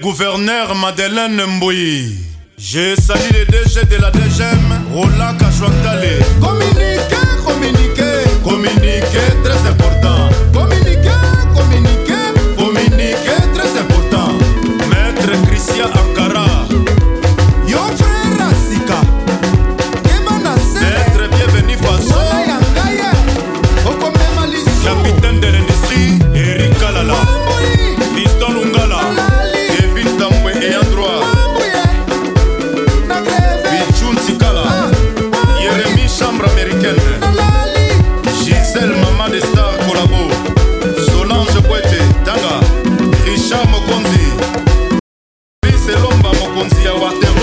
Gouverneur Madeleine Mboui. Je salue les DG de la DGM, Roland Kachouaktale. Communiquer, communiquer, communiquer, très important. Communiquer, communiquer, communiquer, très important. Maître Christian Ankara. Yo frère Sika. Maître Bienvenu Faso. Capitaine de l'industrie, Eric Kalala. Fiston Lungala. mokonzi biselomba mokonzi ya warten